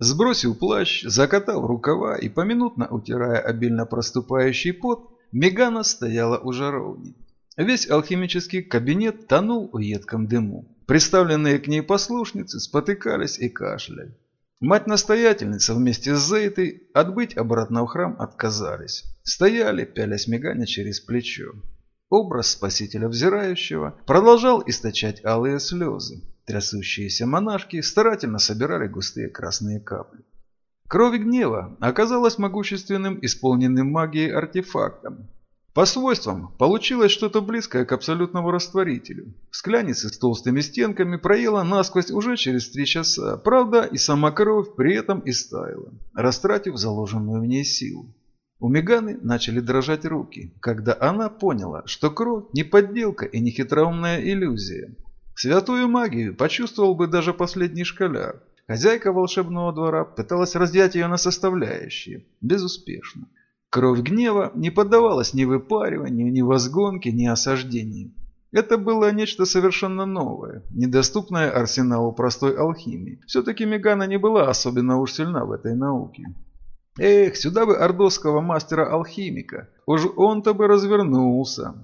Сбросил плащ, закатал рукава и, поминутно утирая обильно проступающий пот, Мегана стояла у жаровни. Весь алхимический кабинет тонул в едком дыму. Представленные к ней послушницы спотыкались и кашляли. Мать-настоятельница вместе с Зейтой отбыть обратно в храм отказались. Стояли, пялясь Мегане через плечо. Образ спасителя взирающего продолжал источать алые слезы. Трясущиеся монашки старательно собирали густые красные капли. Кровь гнева оказалась могущественным, исполненным магией артефактом. По свойствам получилось что-то близкое к абсолютному растворителю. Скляница с толстыми стенками проела насквозь уже через три часа. Правда, и сама кровь при этом истаяла, растратив заложенную в ней силу. У Меганы начали дрожать руки, когда она поняла, что кровь не подделка и не хитроумная иллюзия. Святую магию почувствовал бы даже последний школяр. Хозяйка волшебного двора пыталась разделять ее на составляющие. Безуспешно. Кровь гнева не поддавалась ни выпариванию, ни возгонке, ни осаждению. Это было нечто совершенно новое, недоступное арсеналу простой алхимии. Все-таки Мегана не была особенно уж сильна в этой науке. Эх, сюда бы ордосского мастера-алхимика. Уж он-то бы развернулся.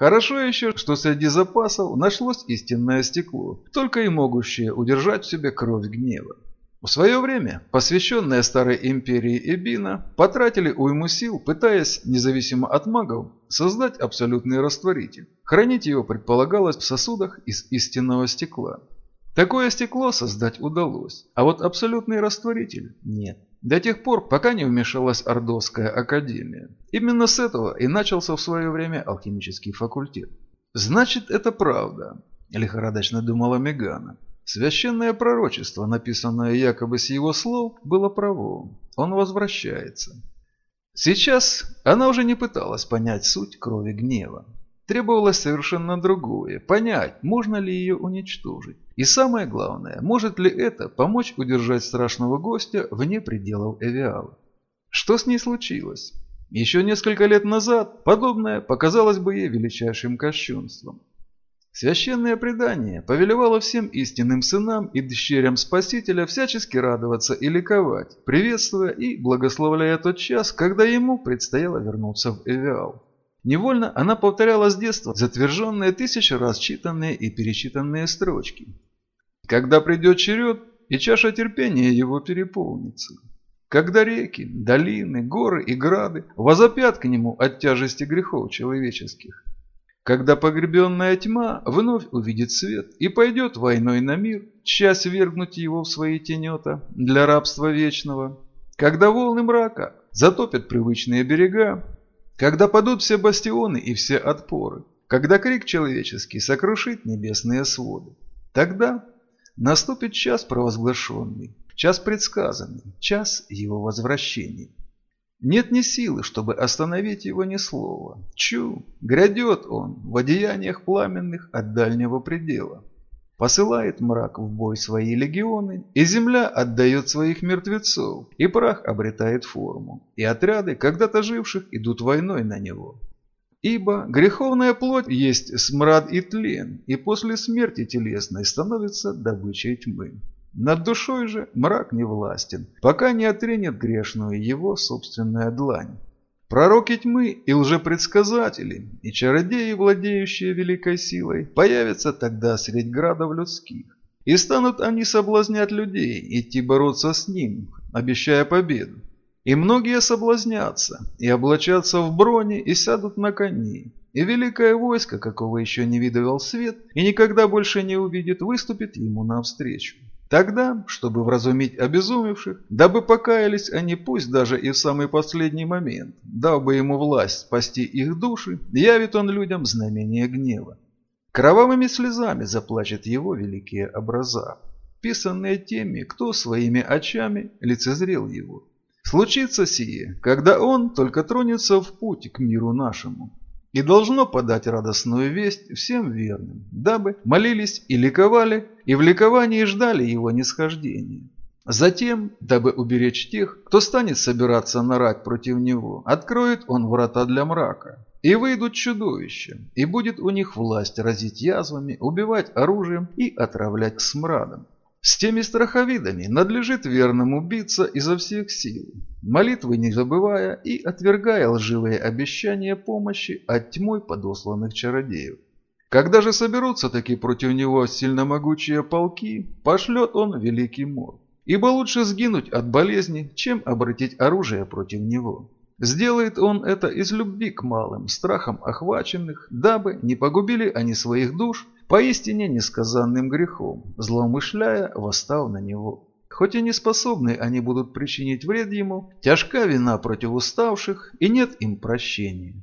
Хорошо еще, что среди запасов нашлось истинное стекло, только и могущее удержать в себе кровь гнева. В свое время посвященные Старой Империи Эбина потратили уйму сил, пытаясь, независимо от магов, создать абсолютный растворитель. Хранить его предполагалось в сосудах из истинного стекла. Такое стекло создать удалось, а вот абсолютный растворитель нет. До тех пор, пока не вмешалась Ордовская академия. Именно с этого и начался в свое время алхимический факультет. «Значит, это правда», – лихорадочно думала Мегана. Священное пророчество, написанное якобы с его слов, было право. Он возвращается. Сейчас она уже не пыталась понять суть крови гнева. Требовалось совершенно другое – понять, можно ли ее уничтожить. И самое главное, может ли это помочь удержать страшного гостя вне пределов Эвиала. Что с ней случилось? Еще несколько лет назад подобное показалось бы ей величайшим кощунством. Священное предание повелевало всем истинным сынам и дщерям Спасителя всячески радоваться и ликовать, приветствуя и благословляя тот час, когда ему предстояло вернуться в Эвиал. Невольно она повторяла с детства затверженные тысячи раз читанные и перечитанные строчки. Когда придет черед, и чаша терпения его переполнится. Когда реки, долины, горы и грады возопят к нему от тяжести грехов человеческих. Когда погребенная тьма вновь увидит свет и пойдет войной на мир, часть вергнуть его в свои тенета для рабства вечного. Когда волны мрака затопят привычные берега, когда падут все бастионы и все отпоры, когда крик человеческий сокрушит небесные своды, тогда наступит час провозглашенный, час предсказанный, час его возвращения. Нет ни силы, чтобы остановить его ни слова. Чу, грядет он в одеяниях пламенных от дальнего предела. Посылает мрак в бой свои легионы, и земля отдает своих мертвецов, и прах обретает форму, и отряды, когда-то живших, идут войной на него. Ибо греховная плоть есть смрад и тлен, и после смерти телесной становится добычей тьмы. Над душой же мрак не властен, пока не отренет грешную его собственная длань. Пророки тьмы и лжепредсказатели, и чародеи, владеющие великой силой, появятся тогда средь градов людских. И станут они соблазнять людей, идти бороться с ним, обещая победу. И многие соблазнятся, и облачатся в брони, и сядут на кони. И великое войско, какого еще не видывал свет, и никогда больше не увидит, выступит ему навстречу. Тогда, чтобы вразумить обезумевших, дабы покаялись они пусть даже и в самый последний момент, дав бы ему власть спасти их души, явит он людям знамение гнева. Кровавыми слезами заплачет его великие образа, писанные теми, кто своими очами лицезрел его. Случится сие, когда он только тронется в путь к миру нашему, и должно подать радостную весть всем верным, дабы молились и ликовали, и в ликовании ждали его нисхождения. Затем, дабы уберечь тех, кто станет собираться нарать против него, откроет он врата для мрака. И выйдут чудовища, и будет у них власть разить язвами, убивать оружием и отравлять смрадом. С теми страховидами надлежит верному биться изо всех сил, молитвы не забывая и отвергая лживые обещания помощи от тьмой подосланных чародеев. Когда же соберутся таки против него сильномогучие полки, пошлет он великий мор. Ибо лучше сгинуть от болезни, чем обратить оружие против него. Сделает он это из любви к малым, страхом охваченных, дабы не погубили они своих душ поистине несказанным грехом, злоумышляя, восстав на него. Хоть и не способны они будут причинить вред ему, тяжка вина против уставших, и нет им прощения.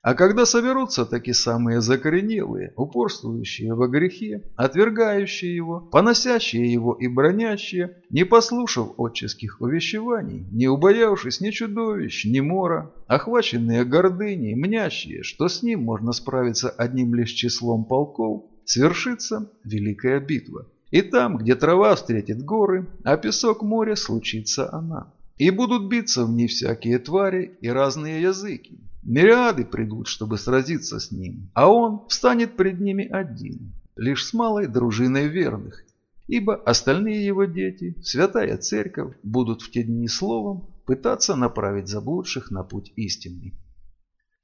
А когда соберутся такие самые закоренелые, упорствующие во грехе, отвергающие его, поносящие его и бронящие, не послушав отческих увещеваний, не убоявшись ни чудовищ, ни мора, охваченные гордыней, мнящие, что с ним можно справиться одним лишь числом полков, свершится великая битва. И там, где трава встретит горы, а песок моря, случится она. И будут биться в ней всякие твари и разные языки, Мириады придут, чтобы сразиться с ним, а он встанет пред ними один, лишь с малой дружиной верных, ибо остальные его дети, святая церковь, будут в те дни словом пытаться направить заблудших на путь истинный.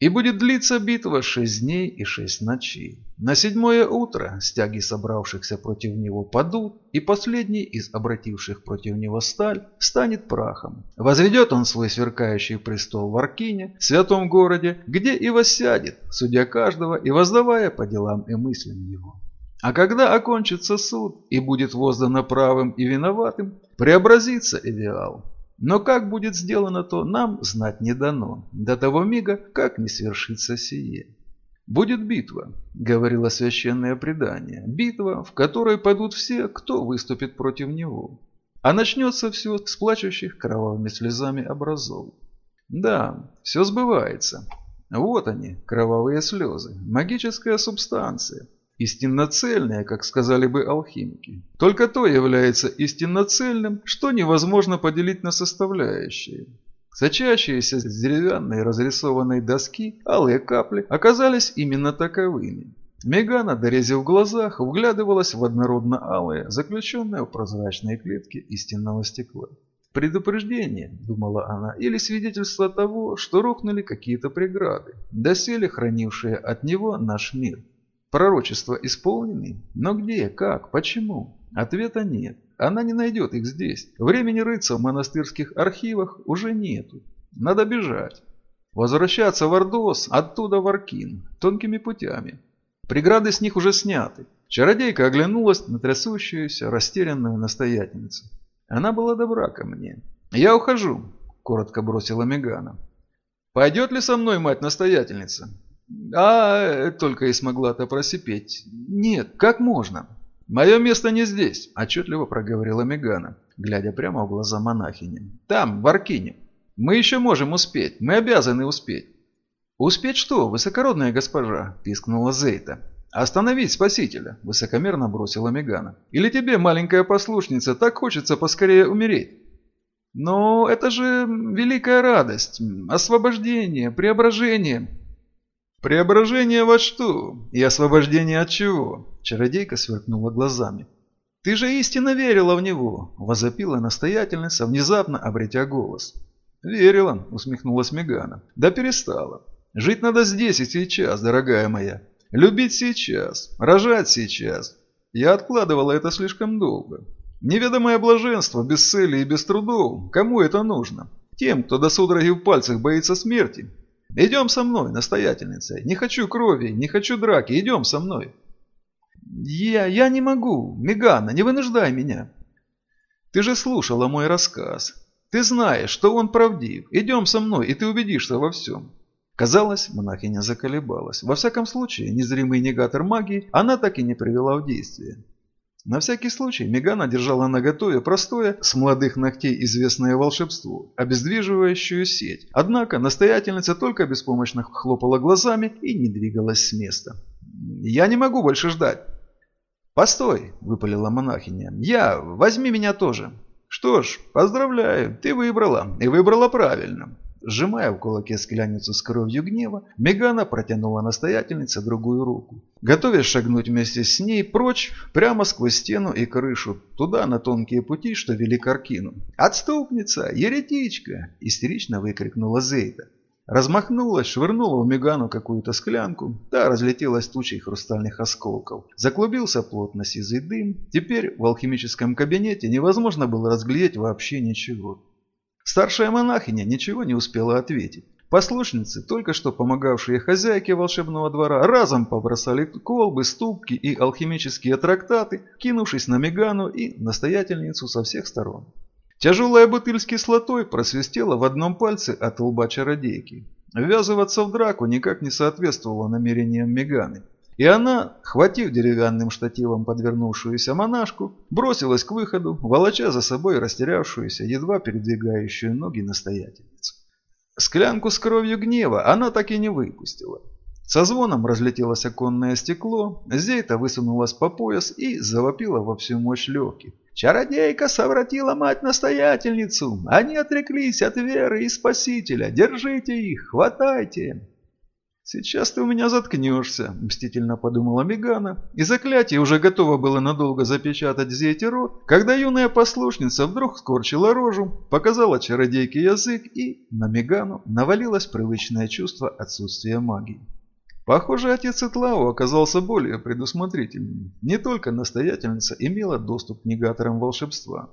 И будет длиться битва шесть дней и шесть ночей. На седьмое утро стяги собравшихся против него падут, и последний из обративших против него сталь станет прахом. Возведет он свой сверкающий престол в Аркине, святом городе, где и воссядет, судя каждого и воздавая по делам и мыслям его. А когда окончится суд и будет воздано правым и виноватым, преобразится идеал, но как будет сделано то, нам знать не дано, до того мига, как не свершится сие. «Будет битва», — говорило священное предание, «битва, в которой падут все, кто выступит против него. А начнется все с плачущих кровавыми слезами образов. Да, все сбывается. Вот они, кровавые слезы, магическая субстанция, истинно цельное, как сказали бы алхимики. Только то является истинно цельным, что невозможно поделить на составляющие. Сочащиеся с деревянной разрисованной доски алые капли оказались именно таковыми. Мегана, дорезив глазах, вглядывалась в однородно-алые, заключенные в прозрачные клетки истинного стекла. «Предупреждение», — думала она, — «или свидетельство того, что рухнули какие-то преграды, доселе хранившие от него наш мир». Пророчества исполнены? Но где, как, почему? Ответа нет. Она не найдет их здесь. Времени рыться в монастырских архивах уже нету. Надо бежать. Возвращаться в Ордос, оттуда в Аркин, тонкими путями. Преграды с них уже сняты. Чародейка оглянулась на трясущуюся, растерянную настоятельницу. Она была добра ко мне. «Я ухожу», — коротко бросила Мегана. «Пойдет ли со мной мать-настоятельница?» А, только и смогла-то просипеть. Нет, как можно? Мое место не здесь, отчетливо проговорила Мегана, глядя прямо в глаза монахини. Там, в Аркине. Мы еще можем успеть, мы обязаны успеть. «Успеть что, высокородная госпожа?» – пискнула Зейта. «Остановить спасителя!» – высокомерно бросила Мегана. «Или тебе, маленькая послушница, так хочется поскорее умереть?» «Но это же великая радость, освобождение, преображение!» «Преображение во что? И освобождение от чего?» Чародейка сверкнула глазами. «Ты же истинно верила в него!» – возопила настоятельница, внезапно обретя голос. «Верила», – усмехнулась Мегана. «Да перестала. Жить надо здесь и сейчас, дорогая моя. Любить сейчас, рожать сейчас. Я откладывала это слишком долго. Неведомое блаженство, без цели и без трудов. Кому это нужно? Тем, кто до судороги в пальцах боится смерти, Идем со мной, настоятельница. Не хочу крови, не хочу драки. Идем со мной. Я, я не могу. Мегана, не вынуждай меня. Ты же слушала мой рассказ. Ты знаешь, что он правдив. Идем со мной, и ты убедишься во всем. Казалось, монахиня заколебалась. Во всяком случае, незримый негатор магии она так и не привела в действие. На всякий случай Мегана держала наготове простое, с молодых ногтей известное волшебство, обездвиживающую сеть. Однако настоятельница только беспомощно хлопала глазами и не двигалась с места. «Я не могу больше ждать». «Постой», – выпалила монахиня. «Я, возьми меня тоже». «Что ж, поздравляю, ты выбрала, и выбрала правильно. Сжимая в кулаке скляницу с кровью гнева, Мегана протянула настоятельнице другую руку. Готовясь шагнуть вместе с ней прочь, прямо сквозь стену и крышу, туда, на тонкие пути, что вели к Аркину. «Отступница! Еретичка!» – истерично выкрикнула Зейда. Размахнулась, швырнула в Мегану какую-то склянку, та разлетелась тучей хрустальных осколков. Заклубился плотно сизый дым. Теперь в алхимическом кабинете невозможно было разглядеть вообще ничего. Старшая монахиня ничего не успела ответить. Послушницы, только что помогавшие хозяйке волшебного двора, разом побросали колбы, ступки и алхимические трактаты, кинувшись на Мегану и настоятельницу со всех сторон. Тяжелая бутыль с кислотой просвистела в одном пальце от лба чародейки. Ввязываться в драку никак не соответствовало намерениям Меганы. И она, хватив деревянным штативом подвернувшуюся монашку, бросилась к выходу, волоча за собой растерявшуюся, едва передвигающую ноги настоятельницу. Склянку с кровью гнева она так и не выпустила. Со звоном разлетелось оконное стекло, Зейта высунулась по пояс и завопила во всю мощь легких. Чародейка совратила мать-настоятельницу. Они отреклись от веры и спасителя. Держите их, хватайте. «Сейчас ты у меня заткнешься», – мстительно подумала Мегана, и заклятие уже готово было надолго запечатать Зете рот, когда юная послушница вдруг скорчила рожу, показала чародейке язык и на Мегану навалилось привычное чувство отсутствия магии. Похоже, отец Итлау оказался более предусмотрительным. Не только настоятельница имела доступ к негаторам волшебства.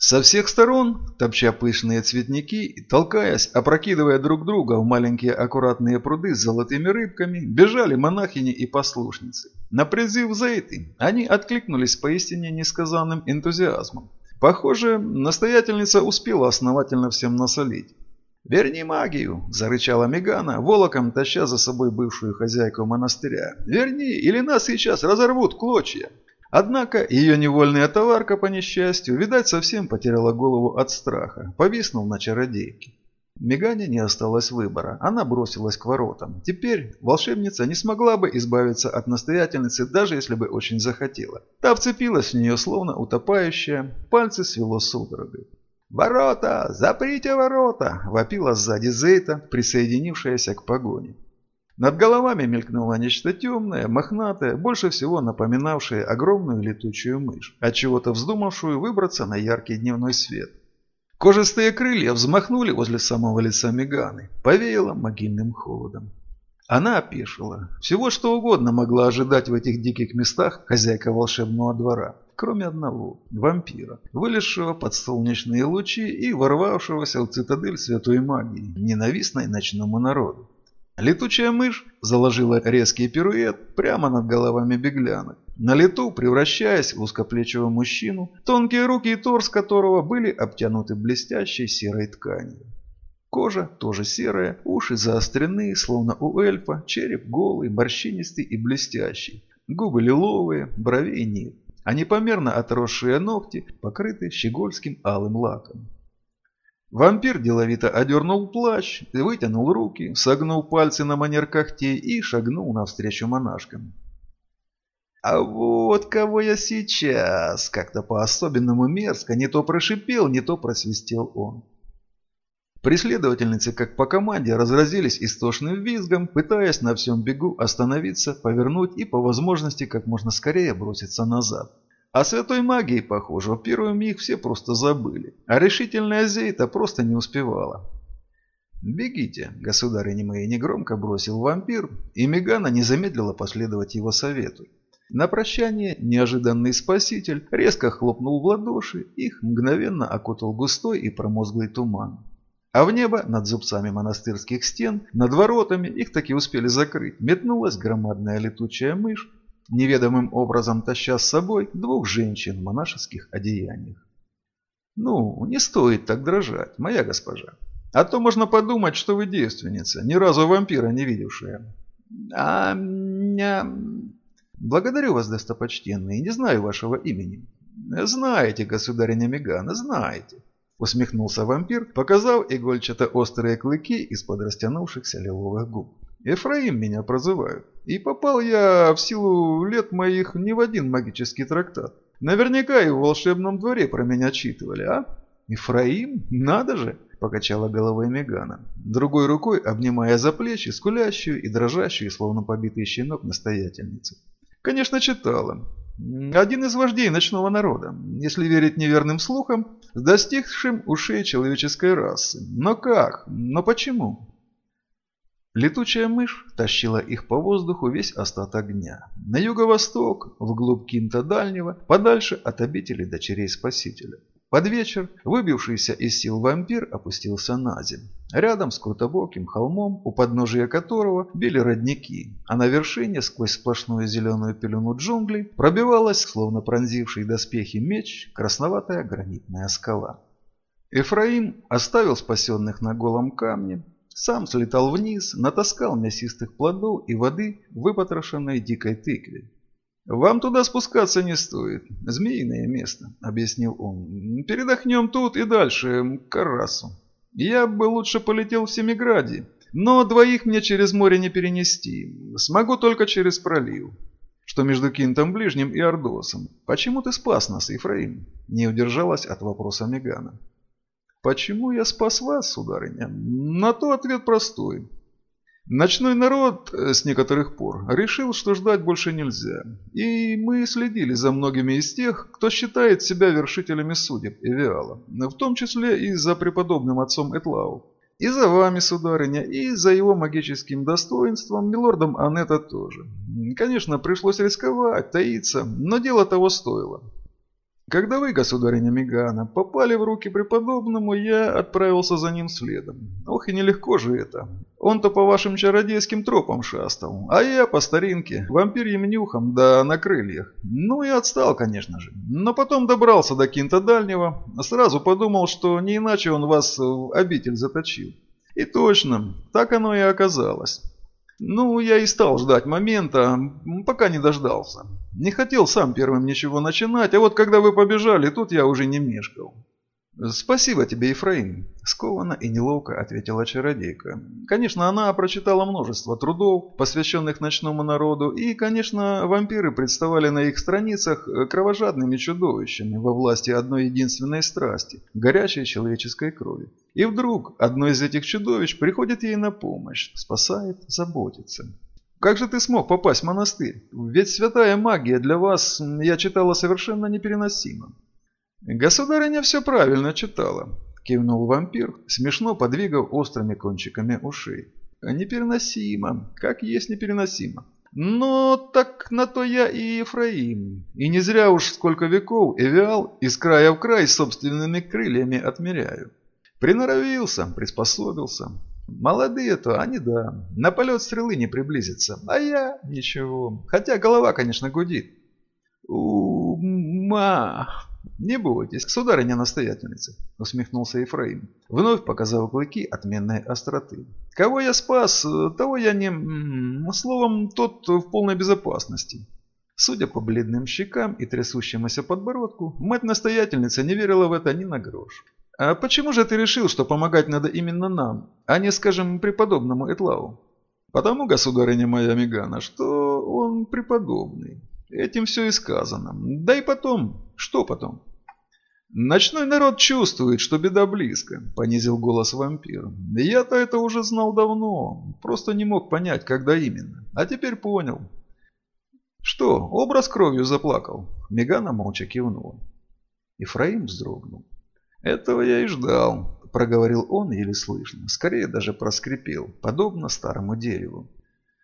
Со всех сторон, топча пышные цветники, толкаясь, опрокидывая друг друга в маленькие аккуратные пруды с золотыми рыбками, бежали монахини и послушницы. На призыв Зейты они откликнулись поистине несказанным энтузиазмом. Похоже, настоятельница успела основательно всем насолить. «Верни магию!» – зарычала Мегана, волоком таща за собой бывшую хозяйку монастыря. «Верни, или нас сейчас разорвут клочья!» Однако ее невольная товарка, по несчастью, видать, совсем потеряла голову от страха, повиснул на чародейке. Мегане не осталось выбора, она бросилась к воротам. Теперь волшебница не смогла бы избавиться от настоятельницы, даже если бы очень захотела. Та вцепилась в нее, словно утопающая, пальцы свело судорогой. «Ворота! Заприте ворота!» – вопила сзади Зейта, присоединившаяся к погоне. Над головами мелькнуло нечто темное, мохнатое, больше всего напоминавшее огромную летучую мышь, от чего-то вздумавшую выбраться на яркий дневной свет. Кожистые крылья взмахнули возле самого лица Меганы, повеяло могильным холодом. Она опешила. Всего что угодно могла ожидать в этих диких местах хозяйка волшебного двора кроме одного – вампира, вылезшего под солнечные лучи и ворвавшегося в цитадель святой магии, ненавистной ночному народу. Летучая мышь заложила резкий пируэт прямо над головами беглянок, на лету превращаясь в узкоплечего мужчину, тонкие руки и торс которого были обтянуты блестящей серой тканью. Кожа тоже серая, уши заострены, словно у эльфа, череп голый, морщинистый и блестящий, губы лиловые, бровей нет а непомерно отросшие ногти покрыты щегольским алым лаком. Вампир деловито одернул плащ, вытянул руки, согнул пальцы на манер когтей и шагнул навстречу монашкам. «А вот кого я сейчас!» – как-то по-особенному мерзко не то прошипел, не то просвистел он. Преследовательницы, как по команде, разразились истошным визгом, пытаясь на всем бегу остановиться, повернуть и по возможности как можно скорее броситься назад. О святой магии, похоже, в первый миг все просто забыли, а решительная Зейта просто не успевала. «Бегите», – государыня мои негромко бросил вампир, и Мегана не замедлила последовать его совету. На прощание неожиданный спаситель резко хлопнул в ладоши, их мгновенно окутал густой и промозглый туман. А в небо над зубцами монастырских стен, над воротами, их таки успели закрыть, метнулась громадная летучая мышь, неведомым образом таща с собой двух женщин в монашеских одеяниях. «Ну, не стоит так дрожать, моя госпожа. А то можно подумать, что вы девственница, ни разу вампира не видевшая». «А меня...» «Благодарю вас, достопочтенный, не знаю вашего имени». «Знаете, государиня Мегана, знаете». Усмехнулся вампир, показав игольчато-острые клыки из-под растянувшихся лиловых губ. Ефраим меня прозывают. И попал я в силу лет моих не в один магический трактат. Наверняка и в волшебном дворе про меня читывали, а? «Ифраим? Надо же!» – покачала головой Мегана, другой рукой обнимая за плечи скулящую и дрожащую, словно побитый щенок, настоятельницу. «Конечно, читала. Один из вождей ночного народа, если верить неверным слухам, достигшим ушей человеческой расы. Но как? Но почему?» Летучая мышь тащила их по воздуху весь остаток дня. На юго-восток, вглубь Кинта Дальнего, подальше от обители дочерей Спасителя. Под вечер выбившийся из сил вампир опустился на землю. Рядом с крутобоким холмом, у подножия которого били родники, а на вершине, сквозь сплошную зеленую пелену джунглей, пробивалась, словно пронзивший доспехи меч, красноватая гранитная скала. Эфраим оставил спасенных на голом камне, сам слетал вниз, натаскал мясистых плодов и воды, выпотрошенной дикой тыкве. «Вам туда спускаться не стоит. Змеиное место», — объяснил он. «Передохнем тут и дальше, к Карасу. Я бы лучше полетел в Семиграде, но двоих мне через море не перенести. Смогу только через пролив, что между Кинтом Ближним и Ордосом. Почему ты спас нас, Ефраим?» Не удержалась от вопроса Мегана. «Почему я спас вас, сударыня?» На то ответ простой. Ночной народ э, с некоторых пор решил, что ждать больше нельзя. И мы следили за многими из тех, кто считает себя вершителями судеб Эвиала, в том числе и за преподобным отцом Этлау. И за вами, сударыня, и за его магическим достоинством, милордом Анетта тоже. Конечно, пришлось рисковать, таиться, но дело того стоило. Когда вы, государыня Мегана, попали в руки преподобному, я отправился за ним следом. Ох и нелегко же это. Он-то по вашим чародейским тропам шастал, а я по старинке, вампирьим нюхом, да на крыльях. Ну и отстал, конечно же. Но потом добрался до Кинта Дальнего, сразу подумал, что не иначе он вас в обитель заточил. И точно, так оно и оказалось. Ну, я и стал ждать момента, пока не дождался. Не хотел сам первым ничего начинать, а вот когда вы побежали, тут я уже не мешкал. «Спасибо тебе, Ефраим», – скованно и неловко ответила чародейка. Конечно, она прочитала множество трудов, посвященных ночному народу, и, конечно, вампиры представали на их страницах кровожадными чудовищами во власти одной единственной страсти – горячей человеческой крови. И вдруг одно из этих чудовищ приходит ей на помощь, спасает, заботится. Как же ты смог попасть в монастырь? Ведь святая магия для вас, я читала, совершенно непереносима. «Государыня все правильно читала», – кивнул вампир, смешно подвигав острыми кончиками ушей. «Непереносимо, как есть непереносимо. Но так на то я и Ефраим. И не зря уж сколько веков Эвиал из края в край собственными крыльями отмеряю. Приноровился, приспособился. Молодые-то, они да, на полет стрелы не приблизятся, а я ничего. Хотя голова, конечно, гудит. «У-ма!» «Не бойтесь, сударыня-настоятельница», — усмехнулся Ефраим, вновь показав клыки отменной остроты. «Кого я спас, того я не... Словом, тот в полной безопасности». Судя по бледным щекам и трясущемуся подбородку, мать-настоятельница не верила в это ни на грош. «А почему же ты решил, что помогать надо именно нам, а не, скажем, преподобному Этлау?» «Потому, государыня моя Мегана, что он преподобный. Этим все и сказано. Да и потом, что потом? «Ночной народ чувствует, что беда близко», – понизил голос вампир. «Я-то это уже знал давно, просто не мог понять, когда именно. А теперь понял». «Что, образ кровью заплакал?» Мегана молча кивнула. Ифраим вздрогнул. «Этого я и ждал», – проговорил он еле слышно, скорее даже проскрипел, подобно старому дереву.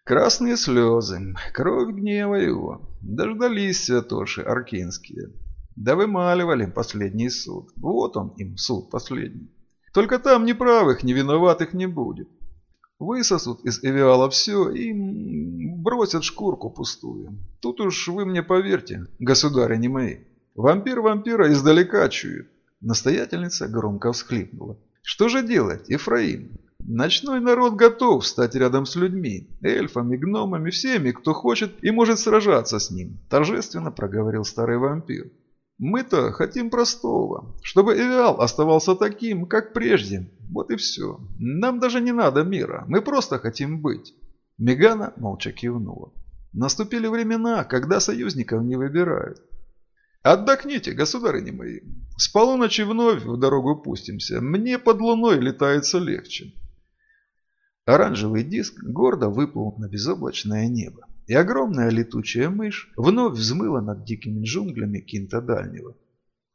Красные слезы, кровь гнева его. Дождались святоши аркинские. Да вымаливали последний суд. Вот он им, суд последний. Только там ни правых, ни виноватых не будет. Высосут из Эвиала все и бросят шкурку пустую. Тут уж вы мне поверьте, государи не мои. Вампир вампира издалека чует. Настоятельница громко всхлипнула. Что же делать, Ефраим? Ночной народ готов стать рядом с людьми, эльфами, гномами, всеми, кто хочет и может сражаться с ним, торжественно проговорил старый вампир. Мы-то хотим простого, чтобы Эвиал оставался таким, как прежде. Вот и все. Нам даже не надо мира, мы просто хотим быть. Мегана молча кивнула. Наступили времена, когда союзников не выбирают. Отдохните, государыни мои. С полуночи вновь в дорогу пустимся. Мне под луной летается легче. Оранжевый диск гордо выплыл на безоблачное небо, и огромная летучая мышь вновь взмыла над дикими джунглями Кинта Дальнего,